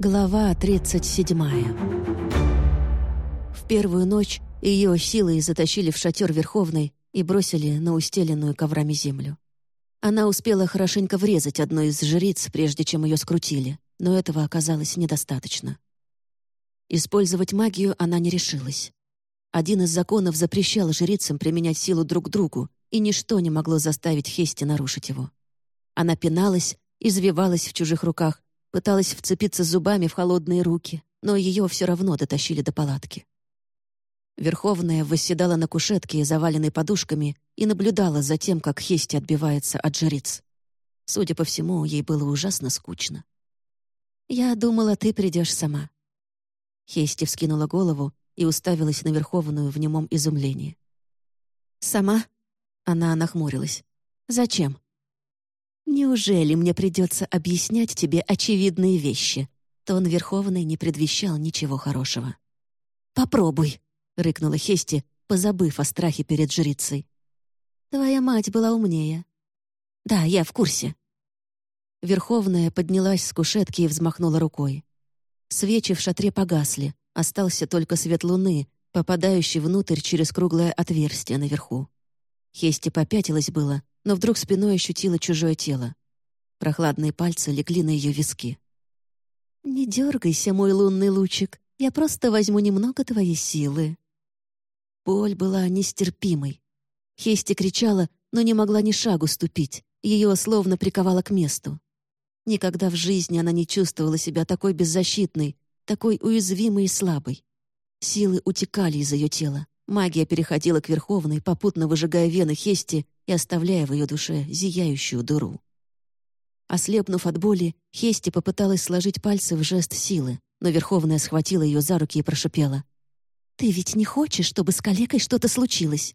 Глава 37 В первую ночь ее силой затащили в шатер Верховной и бросили на устеленную коврами землю. Она успела хорошенько врезать одной из жриц, прежде чем ее скрутили, но этого оказалось недостаточно. Использовать магию она не решилась. Один из законов запрещал жрицам применять силу друг к другу, и ничто не могло заставить Хести нарушить его. Она пиналась, извивалась в чужих руках, Пыталась вцепиться зубами в холодные руки, но ее все равно дотащили до палатки. Верховная восседала на кушетке, заваленной подушками, и наблюдала за тем, как Хести отбивается от жриц. Судя по всему, ей было ужасно скучно. «Я думала, ты придешь сама». Хести вскинула голову и уставилась на Верховную в немом изумлении. «Сама?» — она нахмурилась. «Зачем?» «Неужели мне придется объяснять тебе очевидные вещи?» Тон Верховный не предвещал ничего хорошего. «Попробуй», — рыкнула Хести, позабыв о страхе перед жрицей. «Твоя мать была умнее». «Да, я в курсе». Верховная поднялась с кушетки и взмахнула рукой. Свечи в шатре погасли, остался только свет луны, попадающий внутрь через круглое отверстие наверху. Хести попятилась было, но вдруг спиной ощутила чужое тело. Прохладные пальцы легли на ее виски. «Не дергайся, мой лунный лучик, я просто возьму немного твоей силы». Боль была нестерпимой. Хести кричала, но не могла ни шагу ступить, ее словно приковало к месту. Никогда в жизни она не чувствовала себя такой беззащитной, такой уязвимой и слабой. Силы утекали из ее тела. Магия переходила к Верховной, попутно выжигая вены Хести и оставляя в ее душе зияющую дыру. Ослепнув от боли, Хести попыталась сложить пальцы в жест силы, но Верховная схватила ее за руки и прошипела. «Ты ведь не хочешь, чтобы с калекой что-то случилось?»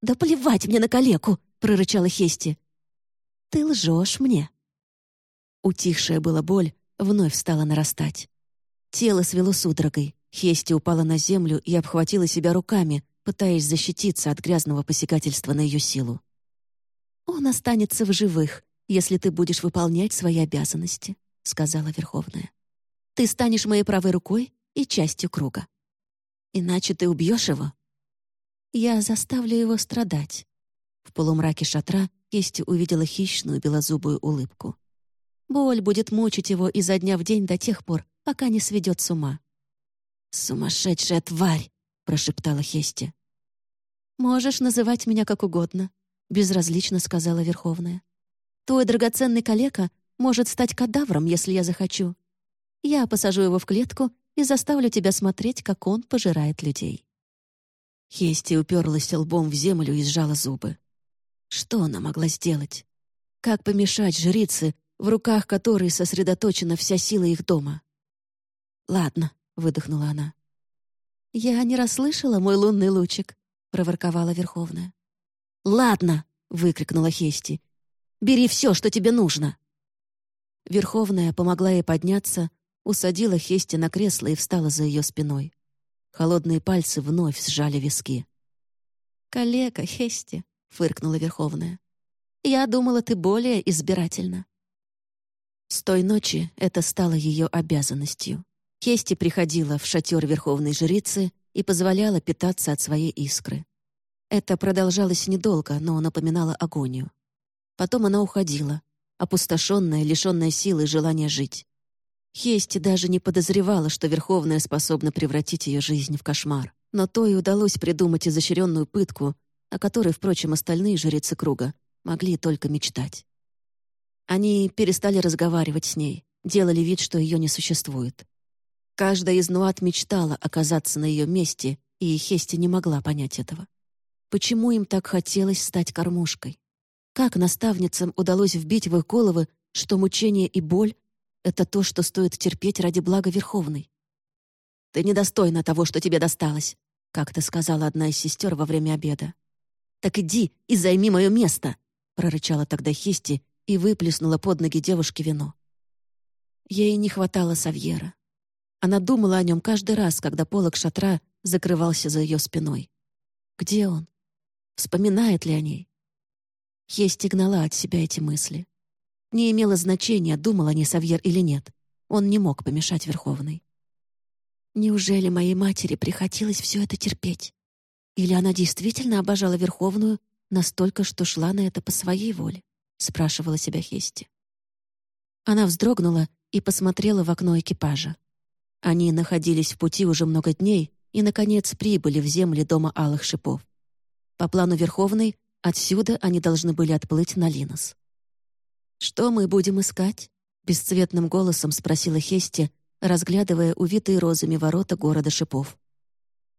«Да плевать мне на калеку!» — прорычала Хести. «Ты лжешь мне!» Утихшая была боль вновь стала нарастать. Тело свело судорогой. Хести упала на землю и обхватила себя руками, пытаясь защититься от грязного посягательства на ее силу. «Он останется в живых, если ты будешь выполнять свои обязанности», — сказала Верховная. «Ты станешь моей правой рукой и частью круга. Иначе ты убьешь его. Я заставлю его страдать». В полумраке шатра Кисти увидела хищную белозубую улыбку. Боль будет мучить его изо дня в день до тех пор, пока не сведет с ума. «Сумасшедшая тварь!» — прошептала Хести. «Можешь называть меня как угодно», безразлично сказала Верховная. «Твой драгоценный калека может стать кадавром, если я захочу. Я посажу его в клетку и заставлю тебя смотреть, как он пожирает людей». Хести уперлась лбом в землю и сжала зубы. Что она могла сделать? Как помешать жрице, в руках которой сосредоточена вся сила их дома? «Ладно», — выдохнула она. «Я не расслышала, мой лунный лучик», — проворковала Верховная. «Ладно!» — выкрикнула Хести. «Бери все, что тебе нужно!» Верховная помогла ей подняться, усадила Хести на кресло и встала за ее спиной. Холодные пальцы вновь сжали виски. «Калека, Хести!» — фыркнула Верховная. «Я думала, ты более избирательна». С той ночи это стало ее обязанностью. Хести приходила в шатер Верховной Жрицы и позволяла питаться от своей искры. Это продолжалось недолго, но напоминало агонию. Потом она уходила, опустошенная, лишенная силы и желания жить. Хести даже не подозревала, что Верховная способна превратить ее жизнь в кошмар. Но то и удалось придумать изощренную пытку, о которой, впрочем, остальные жрицы круга могли только мечтать. Они перестали разговаривать с ней, делали вид, что ее не существует. Каждая из Нуат мечтала оказаться на ее месте, и Хести не могла понять этого. Почему им так хотелось стать кормушкой? Как наставницам удалось вбить в их головы, что мучение и боль — это то, что стоит терпеть ради блага Верховной? «Ты недостойна того, что тебе досталось», — как-то сказала одна из сестер во время обеда. «Так иди и займи мое место», — прорычала тогда Хисти и выплеснула под ноги девушки вино. Ей не хватало Савьера. Она думала о нем каждый раз, когда полог шатра закрывался за ее спиной. Где он? Вспоминает ли о ней? Есть гнала от себя эти мысли. Не имело значения, думал о ней Савьер или нет. он не мог помешать Верховной. Неужели моей матери приходилось все это терпеть? Или она действительно обожала Верховную настолько, что шла на это по своей воле? Спрашивала себя Хести. Она вздрогнула и посмотрела в окно экипажа. Они находились в пути уже много дней и, наконец, прибыли в земли дома Алых Шипов. По плану Верховной, отсюда они должны были отплыть на Линос. «Что мы будем искать?» — бесцветным голосом спросила Хести, разглядывая увитые розами ворота города Шипов.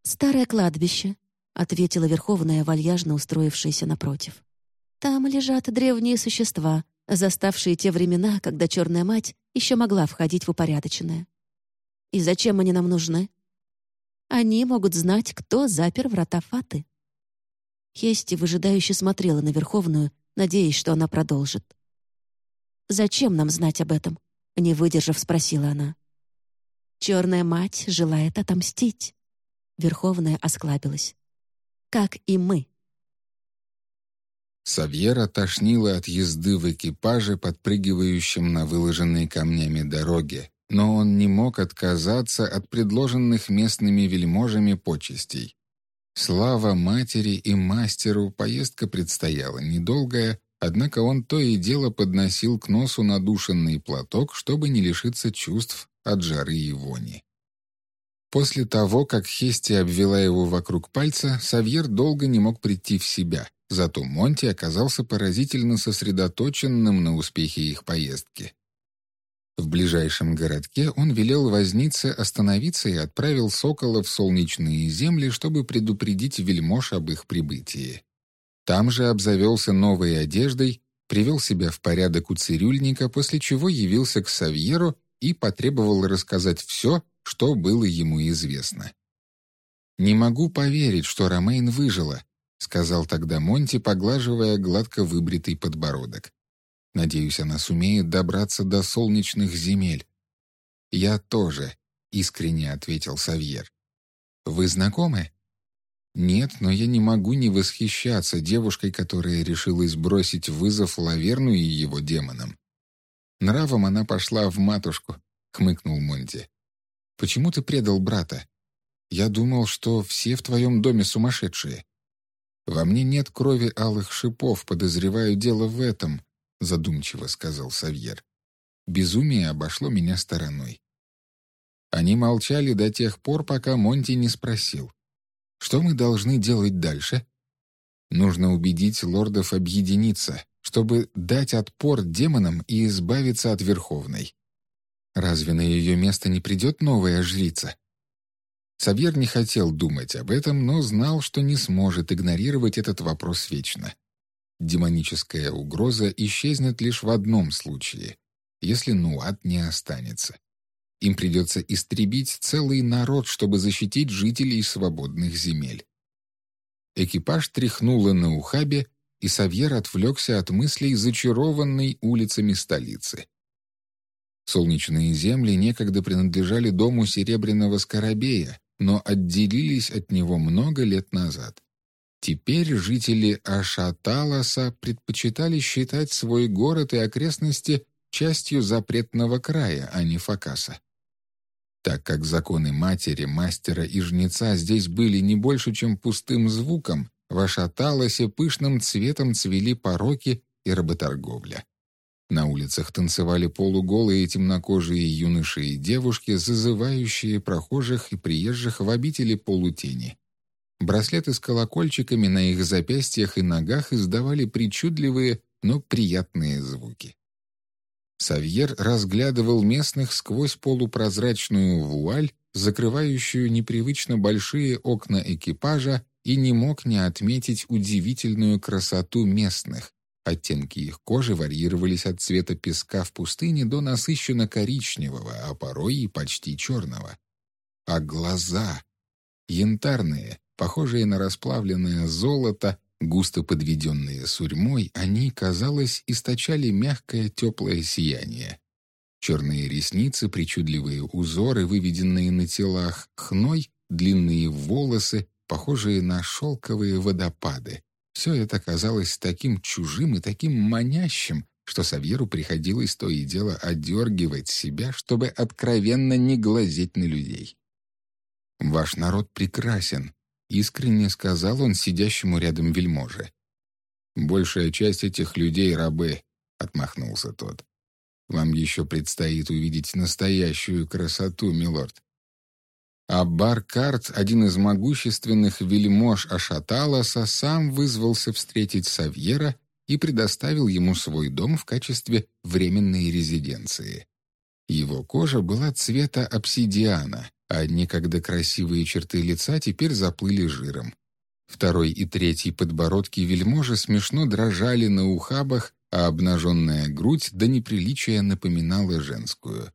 «Старое кладбище», — ответила Верховная, вальяжно устроившаяся напротив. «Там лежат древние существа, заставшие те времена, когда Черная Мать еще могла входить в упорядоченное. И зачем они нам нужны? Они могут знать, кто запер врата Фаты». Хести выжидающе смотрела на Верховную, надеясь, что она продолжит. «Зачем нам знать об этом?» — не выдержав, спросила она. «Черная мать желает отомстить». Верховная осклабилась. «Как и мы». Савьера тошнило от езды в экипаже, подпрыгивающем на выложенной камнями дороге, но он не мог отказаться от предложенных местными вельможами почестей. Слава матери и мастеру поездка предстояла недолгая, Однако он то и дело подносил к носу надушенный платок, чтобы не лишиться чувств от жары и вони. После того, как Хести обвела его вокруг пальца, Савьер долго не мог прийти в себя, зато Монти оказался поразительно сосредоточенным на успехе их поездки. В ближайшем городке он велел вознице остановиться и отправил Сокола в солнечные земли, чтобы предупредить вельмож об их прибытии. Там же обзавелся новой одеждой, привел себя в порядок у цирюльника, после чего явился к Савьеру и потребовал рассказать все, что было ему известно. «Не могу поверить, что Ромейн выжила», — сказал тогда Монти, поглаживая гладко выбритый подбородок. «Надеюсь, она сумеет добраться до солнечных земель». «Я тоже», — искренне ответил Савьер. «Вы знакомы?» Нет, но я не могу не восхищаться девушкой, которая решилась бросить вызов Лаверну и его демонам. Нравом она пошла в матушку, хмыкнул Монти. Почему ты предал брата? Я думал, что все в твоем доме сумасшедшие. Во мне нет крови алых шипов, подозреваю дело в этом, задумчиво сказал Савьер. Безумие обошло меня стороной. Они молчали до тех пор, пока Монти не спросил. Что мы должны делать дальше? Нужно убедить лордов объединиться, чтобы дать отпор демонам и избавиться от Верховной. Разве на ее место не придет новая жрица? Савьер не хотел думать об этом, но знал, что не сможет игнорировать этот вопрос вечно. Демоническая угроза исчезнет лишь в одном случае, если Нуат не останется. Им придется истребить целый народ, чтобы защитить жителей свободных земель. Экипаж тряхнуло на ухабе, и Савьер отвлекся от мыслей, зачарованной улицами столицы. Солнечные земли некогда принадлежали дому Серебряного Скоробея, но отделились от него много лет назад. Теперь жители Ашаталаса предпочитали считать свой город и окрестности частью запретного края, а не Факаса. Так как законы матери, мастера и жнеца здесь были не больше, чем пустым звуком, в Ашаталосе пышным цветом цвели пороки и работорговля. На улицах танцевали полуголые темнокожие юноши и девушки, зазывающие прохожих и приезжих в обители полутени. Браслеты с колокольчиками на их запястьях и ногах издавали причудливые, но приятные звуки. Савьер разглядывал местных сквозь полупрозрачную вуаль, закрывающую непривычно большие окна экипажа, и не мог не отметить удивительную красоту местных. Оттенки их кожи варьировались от цвета песка в пустыне до насыщенно-коричневого, а порой и почти черного. А глаза — янтарные, похожие на расплавленное золото, Густо подведенные сурьмой, они, казалось, источали мягкое теплое сияние. Черные ресницы, причудливые узоры, выведенные на телах, хной, длинные волосы, похожие на шелковые водопады. Все это казалось таким чужим и таким манящим, что Савьеру приходилось то и дело одергивать себя, чтобы откровенно не глазеть на людей. «Ваш народ прекрасен», — искренне сказал он сидящему рядом вельможе. «Большая часть этих людей — рабы», — отмахнулся тот. «Вам еще предстоит увидеть настоящую красоту, милорд». А Баркарт, один из могущественных вельмож Ашаталаса, сам вызвался встретить Савьера и предоставил ему свой дом в качестве временной резиденции. Его кожа была цвета обсидиана, а некогда красивые черты лица теперь заплыли жиром. Второй и третий подбородки вельможи смешно дрожали на ухабах, а обнаженная грудь до неприличия напоминала женскую.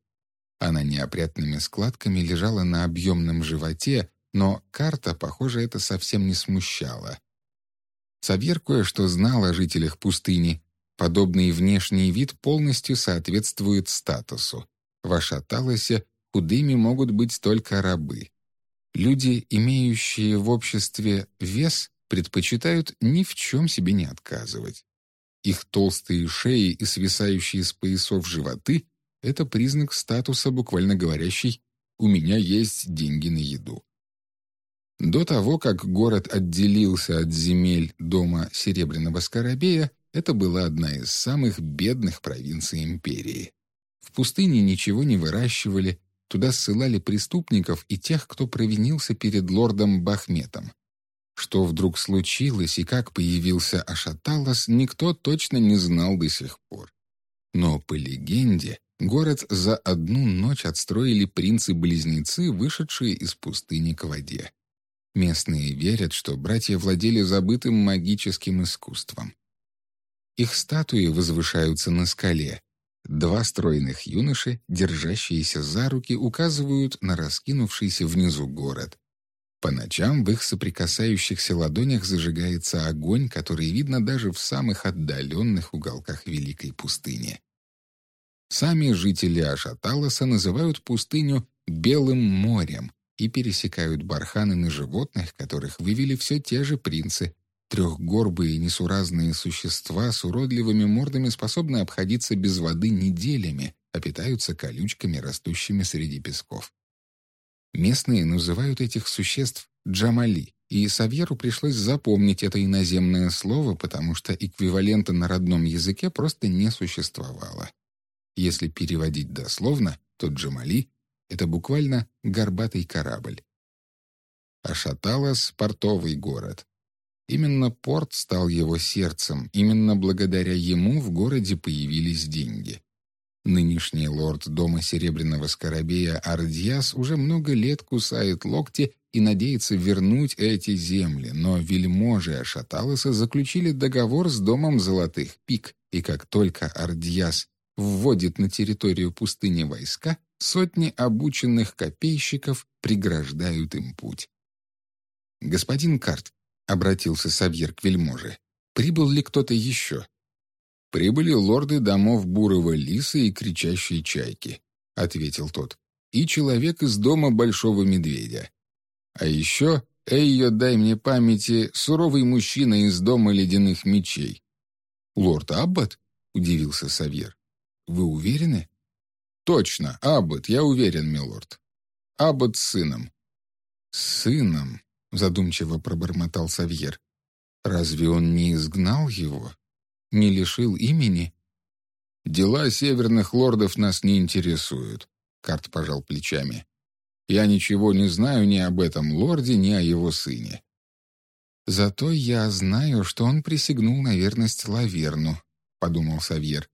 Она неопрятными складками лежала на объемном животе, но карта, похоже, это совсем не смущала. Савьер кое-что знал о жителях пустыни. Подобный внешний вид полностью соответствует статусу. В Ашаталосе худыми могут быть только рабы. Люди, имеющие в обществе вес, предпочитают ни в чем себе не отказывать. Их толстые шеи и свисающие с поясов животы — это признак статуса, буквально говорящий «у меня есть деньги на еду». До того, как город отделился от земель дома Серебряного Скоробея, это была одна из самых бедных провинций империи. В пустыне ничего не выращивали, туда ссылали преступников и тех, кто провинился перед лордом Бахметом. Что вдруг случилось и как появился Ашаталас, никто точно не знал до сих пор. Но, по легенде, город за одну ночь отстроили принцы-близнецы, вышедшие из пустыни к воде. Местные верят, что братья владели забытым магическим искусством. Их статуи возвышаются на скале. Два стройных юноши, держащиеся за руки, указывают на раскинувшийся внизу город. По ночам в их соприкасающихся ладонях зажигается огонь, который видно даже в самых отдаленных уголках Великой пустыни. Сами жители Ашаталаса называют пустыню «белым морем», и пересекают барханы на животных, которых вывели все те же принцы. Трехгорбые несуразные существа с уродливыми мордами способны обходиться без воды неделями, а питаются колючками, растущими среди песков. Местные называют этих существ джамали, и Савьеру пришлось запомнить это иноземное слово, потому что эквивалента на родном языке просто не существовало. Если переводить дословно, то джамали это буквально горбатый корабль. Ашаталас — портовый город. Именно порт стал его сердцем, именно благодаря ему в городе появились деньги. Нынешний лорд дома Серебряного Скоробея Ардьяс уже много лет кусает локти и надеется вернуть эти земли, но вельможи Ашаталаса заключили договор с домом Золотых Пик, и как только Ардьяс вводит на территорию пустыни войска, сотни обученных копейщиков преграждают им путь. «Господин Карт», — обратился Савьер к вельможе, — «прибыл ли кто-то еще?» «Прибыли лорды домов Бурого Лиса и Кричащей Чайки», — ответил тот, «и человек из дома Большого Медведя. А еще, Эйо, дай мне памяти, суровый мужчина из дома Ледяных Мечей». «Лорд Аббат?» — удивился Савьер. Вы уверены? Точно, Аббот, я уверен, милорд. Аббот с сыном. С сыном, задумчиво пробормотал Савьер. Разве он не изгнал его? Не лишил имени? Дела северных лордов нас не интересуют, Карт пожал плечами. Я ничего не знаю ни об этом лорде, ни о его сыне. Зато я знаю, что он присягнул на верность Лаверну, подумал Савьер.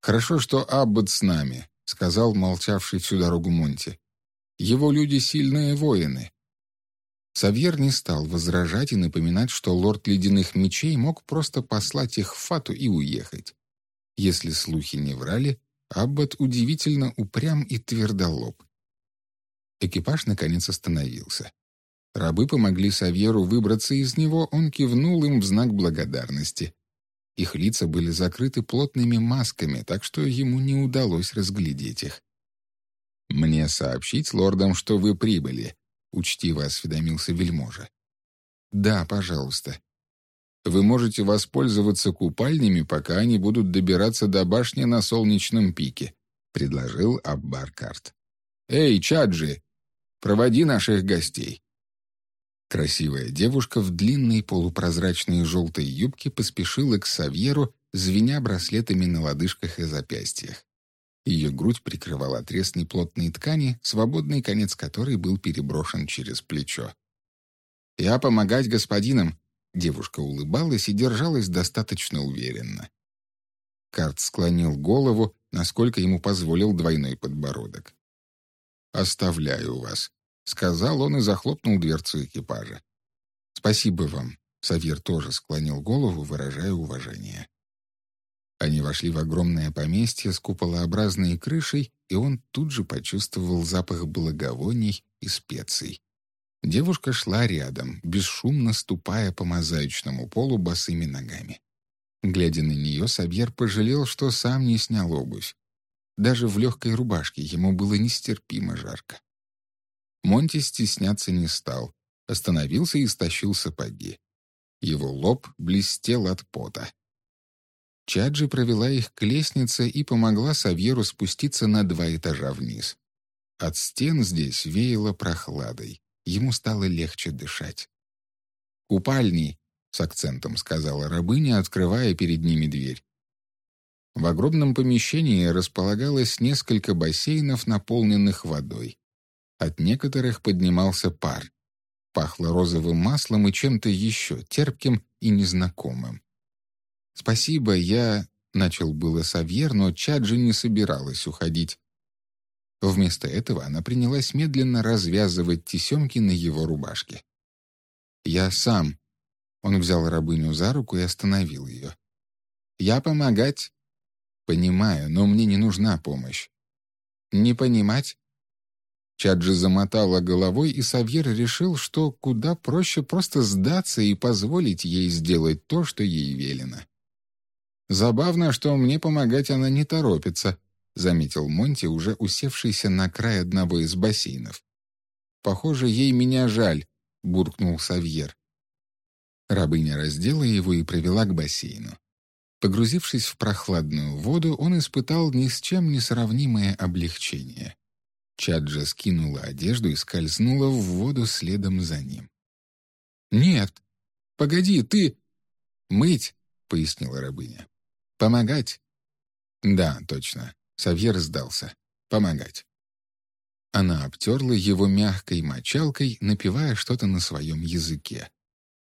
«Хорошо, что Аббат с нами», — сказал молчавший всю дорогу Монти. «Его люди сильные воины». Савьер не стал возражать и напоминать, что лорд Ледяных Мечей мог просто послать их в Фату и уехать. Если слухи не врали, Аббат удивительно упрям и твердолоб. Экипаж наконец остановился. Рабы помогли Савьеру выбраться из него, он кивнул им в знак благодарности. Их лица были закрыты плотными масками, так что ему не удалось разглядеть их. «Мне сообщить лордам, что вы прибыли», — учтиво осведомился вельможа. «Да, пожалуйста». Вы можете воспользоваться купальнями, пока они будут добираться до башни на солнечном пике», — предложил Аббаркарт. «Эй, Чаджи, проводи наших гостей». Красивая девушка в длинной полупрозрачной желтой юбке поспешила к Савьеру, звеня браслетами на лодыжках и запястьях. Ее грудь прикрывал отрез неплотной ткани, свободный конец которой был переброшен через плечо. «Я помогать господинам!» Девушка улыбалась и держалась достаточно уверенно. Карт склонил голову, насколько ему позволил двойной подбородок. «Оставляю вас», — сказал он и захлопнул дверцу экипажа. «Спасибо вам», — Савьер тоже склонил голову, выражая уважение. Они вошли в огромное поместье с куполообразной крышей, и он тут же почувствовал запах благовоний и специй. Девушка шла рядом, бесшумно ступая по мозаичному полу босыми ногами. Глядя на нее, Сабьер пожалел, что сам не снял обувь. Даже в легкой рубашке ему было нестерпимо жарко. Монти стесняться не стал, остановился и стащил сапоги. Его лоб блестел от пота. Чаджи провела их к лестнице и помогла Савьеру спуститься на два этажа вниз. От стен здесь веяло прохладой. Ему стало легче дышать. «Купальни!» — с акцентом сказала рабыня, открывая перед ними дверь. В огромном помещении располагалось несколько бассейнов, наполненных водой. От некоторых поднимался пар. Пахло розовым маслом и чем-то еще, терпким и незнакомым. «Спасибо, я...» — начал было Савьер, но Чаджи не собиралась уходить. Вместо этого она принялась медленно развязывать тесемки на его рубашке. «Я сам». Он взял рабыню за руку и остановил ее. «Я помогать?» «Понимаю, но мне не нужна помощь». «Не понимать?» Чаджи замотала головой, и Савьер решил, что куда проще просто сдаться и позволить ей сделать то, что ей велено. «Забавно, что мне помогать она не торопится», — заметил Монти, уже усевшийся на край одного из бассейнов. «Похоже, ей меня жаль», — буркнул Савьер. Рабыня раздела его и провела к бассейну. Погрузившись в прохладную воду, он испытал ни с чем не сравнимое облегчение. Чаджа скинула одежду и скользнула в воду следом за ним. «Нет! Погоди, ты...» «Мыть!» — пояснила рабыня. «Помогать?» «Да, точно. Савьер сдался. «Помогать». Она обтерла его мягкой мочалкой, напевая что-то на своем языке.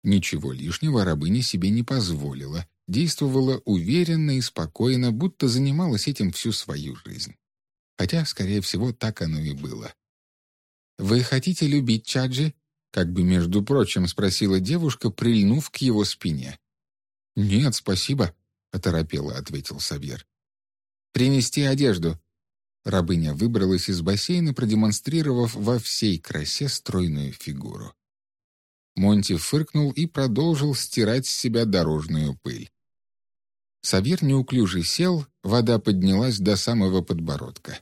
Ничего лишнего рабыня себе не позволила, действовала уверенно и спокойно, будто занималась этим всю свою жизнь. Хотя, скорее всего, так оно и было. «Вы хотите любить Чаджи?» как бы, между прочим, спросила девушка, прильнув к его спине. «Нет, спасибо», — оторопело ответил Савьер. «Принести одежду». Рабыня выбралась из бассейна, продемонстрировав во всей красе стройную фигуру. Монти фыркнул и продолжил стирать с себя дорожную пыль. Савир неуклюже сел, вода поднялась до самого подбородка.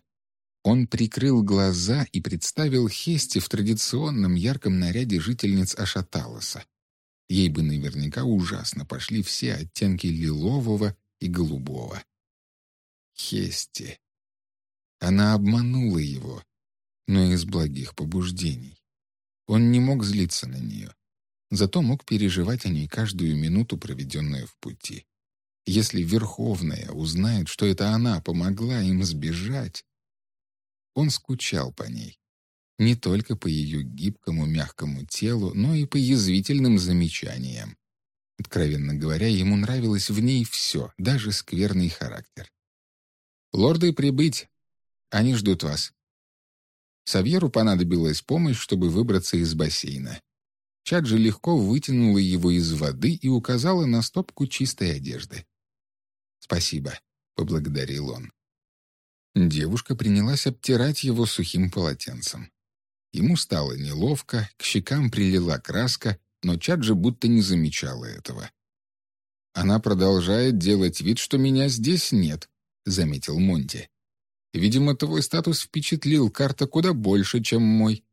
Он прикрыл глаза и представил Хести в традиционном ярком наряде жительниц Ашаталоса. Ей бы наверняка ужасно пошли все оттенки лилового и голубого. Хести. Она обманула его, но из благих побуждений. Он не мог злиться на нее, зато мог переживать о ней каждую минуту, проведенную в пути. Если Верховная узнает, что это она помогла им сбежать, он скучал по ней. Не только по ее гибкому мягкому телу, но и по язвительным замечаниям. Откровенно говоря, ему нравилось в ней все, даже скверный характер. «Лорды прибыть! Они ждут вас!» Савьеру понадобилась помощь, чтобы выбраться из бассейна. Чаджи легко вытянула его из воды и указала на стопку чистой одежды. «Спасибо», — поблагодарил он. Девушка принялась обтирать его сухим полотенцем. Ему стало неловко, к щекам прилила краска, но Чаджи будто не замечала этого. «Она продолжает делать вид, что меня здесь нет», — заметил Монти. «Видимо, твой статус впечатлил карта куда больше, чем мой».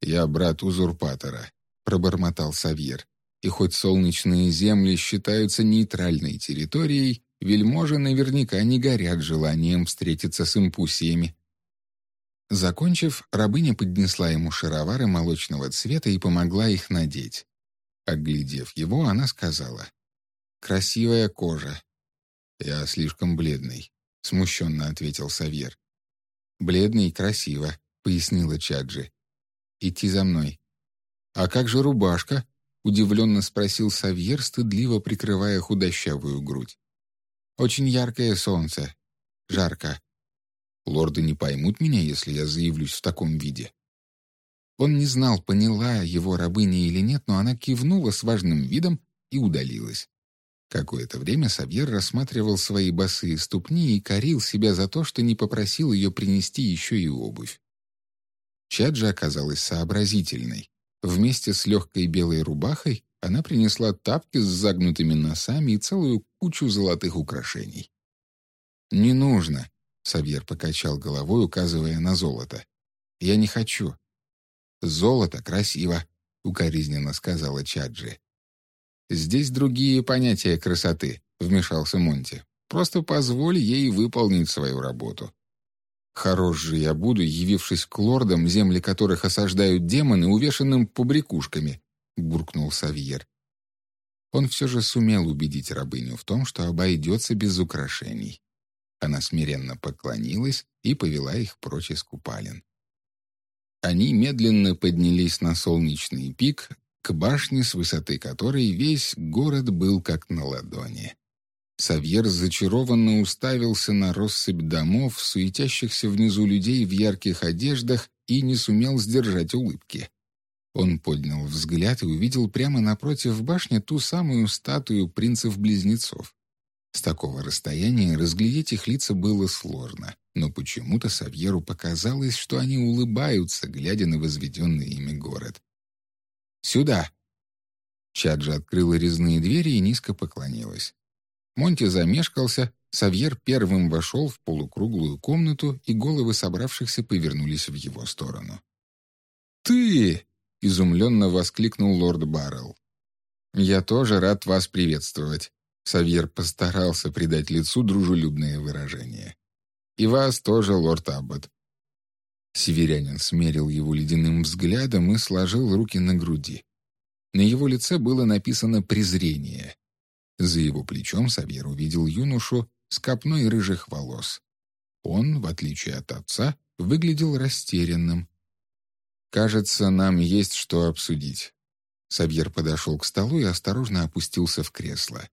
«Я брат узурпатора», — пробормотал Савьер. И хоть солнечные земли считаются нейтральной территорией, вельможи наверняка не горят желанием встретиться с импусиями. Закончив, рабыня поднесла ему шаровары молочного цвета и помогла их надеть. Оглядев его, она сказала, «Красивая кожа». «Я слишком бледный», — смущенно ответил Савьер. «Бледный и красиво», — пояснила Чаджи. «Идти за мной». «А как же рубашка?» — удивленно спросил Савьер, стыдливо прикрывая худощавую грудь. «Очень яркое солнце. Жарко. Лорды не поймут меня, если я заявлюсь в таком виде». Он не знал, поняла его рабыня или нет, но она кивнула с важным видом и удалилась. Какое-то время Савьер рассматривал свои босые ступни и корил себя за то, что не попросил ее принести еще и обувь. Чаджа оказалась сообразительной. Вместе с легкой белой рубахой она принесла тапки с загнутыми носами и целую кучу золотых украшений. «Не нужно», — Савьер покачал головой, указывая на золото. «Я не хочу». «Золото красиво», — укоризненно сказала Чаджи. «Здесь другие понятия красоты», — вмешался Монти. «Просто позволь ей выполнить свою работу». Хорош же я буду, явившись к лордам, земли которых осаждают демоны, увешанным побрякушками, — буркнул Савьер. Он все же сумел убедить рабыню в том, что обойдется без украшений. Она смиренно поклонилась и повела их прочь из купалин. Они медленно поднялись на солнечный пик, к башне, с высоты которой весь город был как на ладони. Савьер зачарованно уставился на россыпь домов, суетящихся внизу людей в ярких одеждах, и не сумел сдержать улыбки. Он поднял взгляд и увидел прямо напротив башни ту самую статую принцев-близнецов. С такого расстояния разглядеть их лица было сложно, но почему-то Савьеру показалось, что они улыбаются, глядя на возведенный ими город. «Сюда!» Чаджа открыла резные двери и низко поклонилась. Монти замешкался, Савьер первым вошел в полукруглую комнату, и головы собравшихся повернулись в его сторону. «Ты!» — изумленно воскликнул лорд Баррелл. «Я тоже рад вас приветствовать», — Савьер постарался придать лицу дружелюбное выражение. «И вас тоже, лорд Аббот». Северянин смерил его ледяным взглядом и сложил руки на груди. На его лице было написано презрение. За его плечом Савьер увидел юношу с копной рыжих волос. Он, в отличие от отца, выглядел растерянным. «Кажется, нам есть что обсудить». Савьер подошел к столу и осторожно опустился в кресло.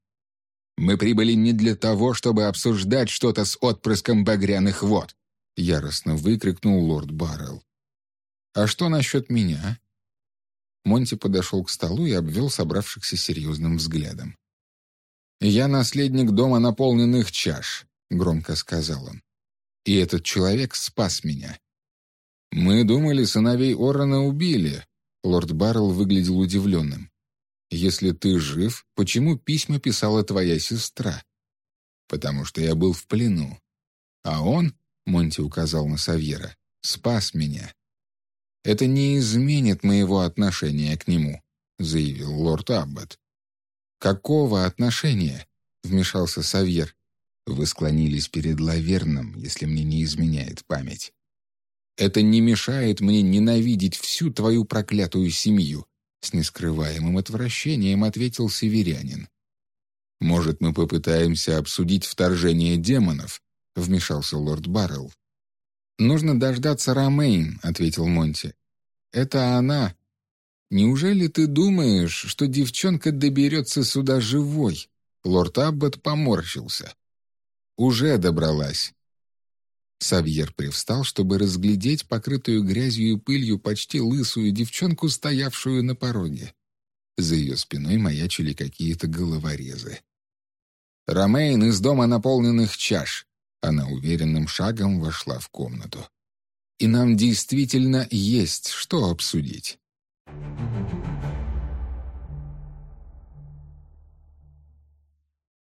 «Мы прибыли не для того, чтобы обсуждать что-то с отпрыском багряных вод!» — яростно выкрикнул лорд Баррелл. «А что насчет меня?» Монти подошел к столу и обвел собравшихся серьезным взглядом. «Я наследник дома наполненных чаш», — громко сказал он. «И этот человек спас меня». «Мы думали, сыновей Орона убили», — лорд Баррелл выглядел удивленным. «Если ты жив, почему письма писала твоя сестра?» «Потому что я был в плену. А он, — Монти указал на Савьера, — спас меня». «Это не изменит моего отношения к нему», — заявил лорд Аббот. «Какого отношения?» — вмешался Савьер. «Вы склонились перед Лаверном, если мне не изменяет память. Это не мешает мне ненавидеть всю твою проклятую семью», — с нескрываемым отвращением ответил северянин. «Может, мы попытаемся обсудить вторжение демонов?» — вмешался лорд Баррелл. «Нужно дождаться Ромейн», — ответил Монти. «Это она, «Неужели ты думаешь, что девчонка доберется сюда живой?» Лорд Аббот поморщился. «Уже добралась». Савьер привстал, чтобы разглядеть покрытую грязью и пылью почти лысую девчонку, стоявшую на пороге. За ее спиной маячили какие-то головорезы. «Ромейн из дома наполненных чаш», она уверенным шагом вошла в комнату. «И нам действительно есть что обсудить».